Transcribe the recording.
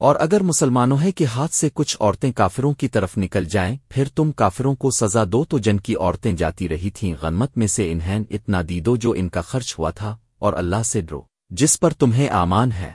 اور اگر مسلمانوں ہے کہ ہاتھ سے کچھ عورتیں کافروں کی طرف نکل جائیں، پھر تم کافروں کو سزا دو تو جن کی عورتیں جاتی رہی تھیں غنمت میں سے انہیں اتنا دیدو جو ان کا خرچ ہوا تھا، اور اللہ سے ڈرو، جس پر تمہیں آمان ہے۔